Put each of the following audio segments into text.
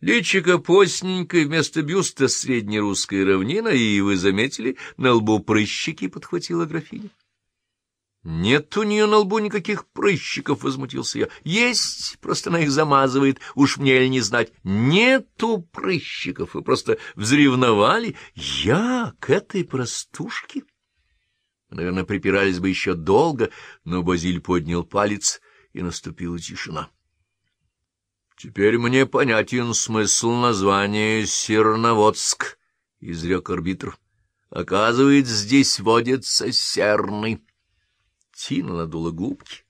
Личико постненькое, вместо бюста среднерусская равнина, и вы заметили, на лбу прыщики, — подхватила графиня. — Нет у нее на лбу никаких прыщиков, — возмутился я. — Есть, просто она их замазывает, уж мне ли не знать. Нету прыщиков, вы просто взревновали. Я к этой простушке? Наверное, припирались бы еще долго, но Базиль поднял палец, и наступила тишина. — Теперь мне понятен смысл названия Серноводск, — изрек арбитр. — Оказывается, здесь водится серный. Тина надула губки.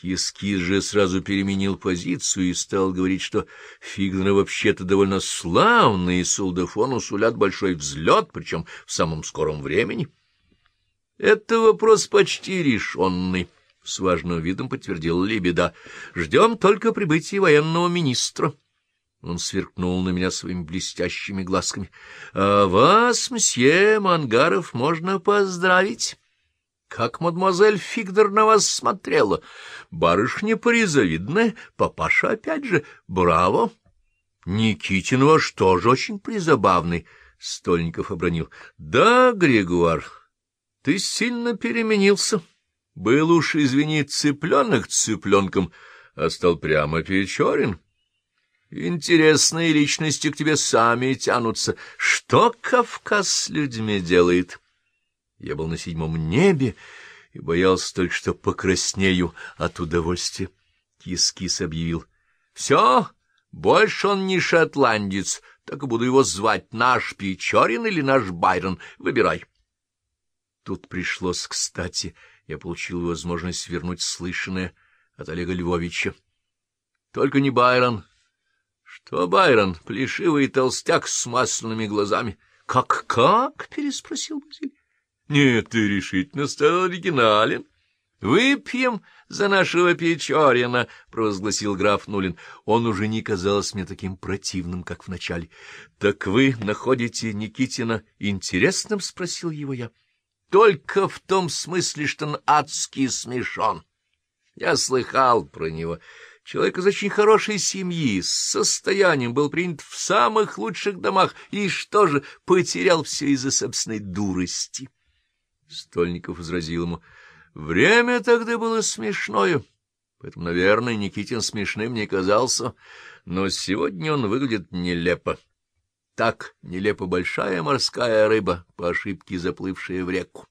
Кискис же сразу переменил позицию и стал говорить, что Фигнеры вообще-то довольно славные, и солдафону сулят большой взлет, причем в самом скором времени. — Это вопрос почти решенный. —— с важным видом подтвердил Лебеда. — Ждем только прибытия военного министра. Он сверкнул на меня своими блестящими глазками. — А вас, мсье Мангаров, можно поздравить. Как мадемуазель Фигдер на вас смотрела. Барышня призавидная, папаша опять же. Браво! Никитин ваш тоже очень призабавный, — Стольников обронил. — Да, Григуар, ты сильно переменился. — был уж, извини, цыпленок цыпленком, а стал прямо Печорин. Интересные личности к тебе сами тянутся. Что Кавказ с людьми делает? Я был на седьмом небе и боялся только, что покраснею от удовольствия. Кис-кис объявил. — Все, больше он не шотландец, так и буду его звать наш Печорин или наш Байрон. Выбирай. Тут пришлось кстати я получил возможность вернуть слышанное от Олега Львовича. Только не Байрон. Что Байрон? Плешивый толстяк с масляными глазами. «Как, как?» — переспросил Базиль. «Нет, ты решительно стал оригинален. Выпьем за нашего Печорина», — провозгласил граф Нулин. Он уже не казался мне таким противным, как вначале. «Так вы находите Никитина интересным?» — спросил его я только в том смысле, что он адски смешон. Я слыхал про него. Человек из очень хорошей семьи, с состоянием, был принят в самых лучших домах, и что же, потерял все из-за собственной дурости. Стольников возразил ему, время тогда было смешное, поэтому, наверное, Никитин смешным не казался, но сегодня он выглядит нелепо так нелепо большая морская рыба, по ошибке заплывшая в реку.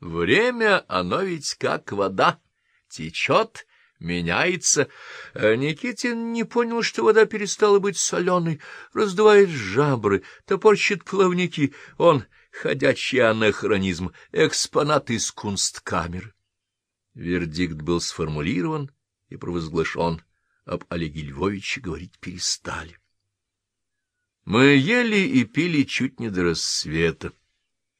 Время, оно ведь как вода, течет, меняется. А Никитин не понял, что вода перестала быть соленой, раздувает жабры, топорщит плавники. Он — ходячий анахронизм, экспонат из кунсткамеры. Вердикт был сформулирован и провозглашен. Об Олеге Львовиче говорить перестали. Мы ели и пили чуть не до рассвета.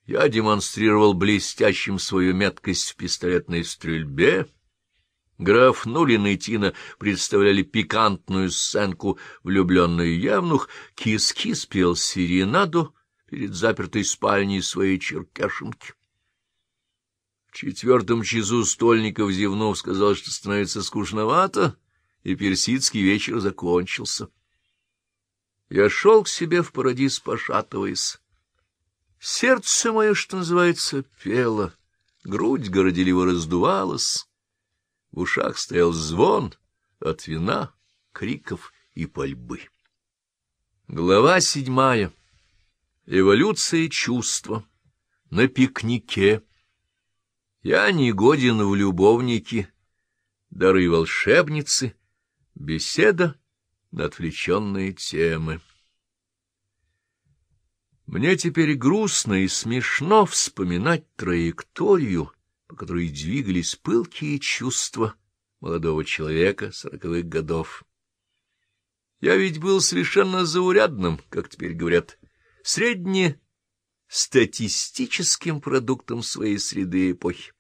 Я демонстрировал блестящим свою меткость в пистолетной стрельбе. Граф Нулин и Тина представляли пикантную сценку влюбленную явнух. Кис-кис пел серенаду перед запертой спальней своей черкешенки. В четвертом часу Стольников, зевнув, сказал, что становится скучновато, и персидский вечер закончился. Я шел к себе в парадиз, пошатываясь. Сердце мое, что называется, пело, грудь горделиво раздувалась, в ушах стоял звон от вина, криков и пальбы. Глава седьмая. Эволюция чувства. На пикнике. Я не годен в любовнике. Дары волшебницы. Беседа на отвлеченные темы. Мне теперь грустно и смешно вспоминать траекторию, по которой двигались пылкие чувства молодого человека сороковых годов. Я ведь был совершенно заурядным, как теперь говорят, среднестатистическим продуктом своей среды и эпохи.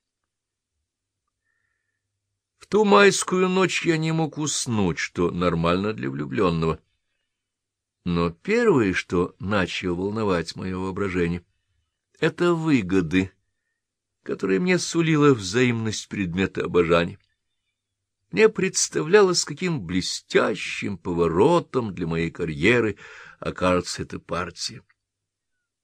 Ту майскую ночь я не мог уснуть, что нормально для влюбленного. Но первое, что начало волновать мое воображение, — это выгоды, которые мне сулила взаимность предмета обожания. Мне представлялось, каким блестящим поворотом для моей карьеры окажется эта партия.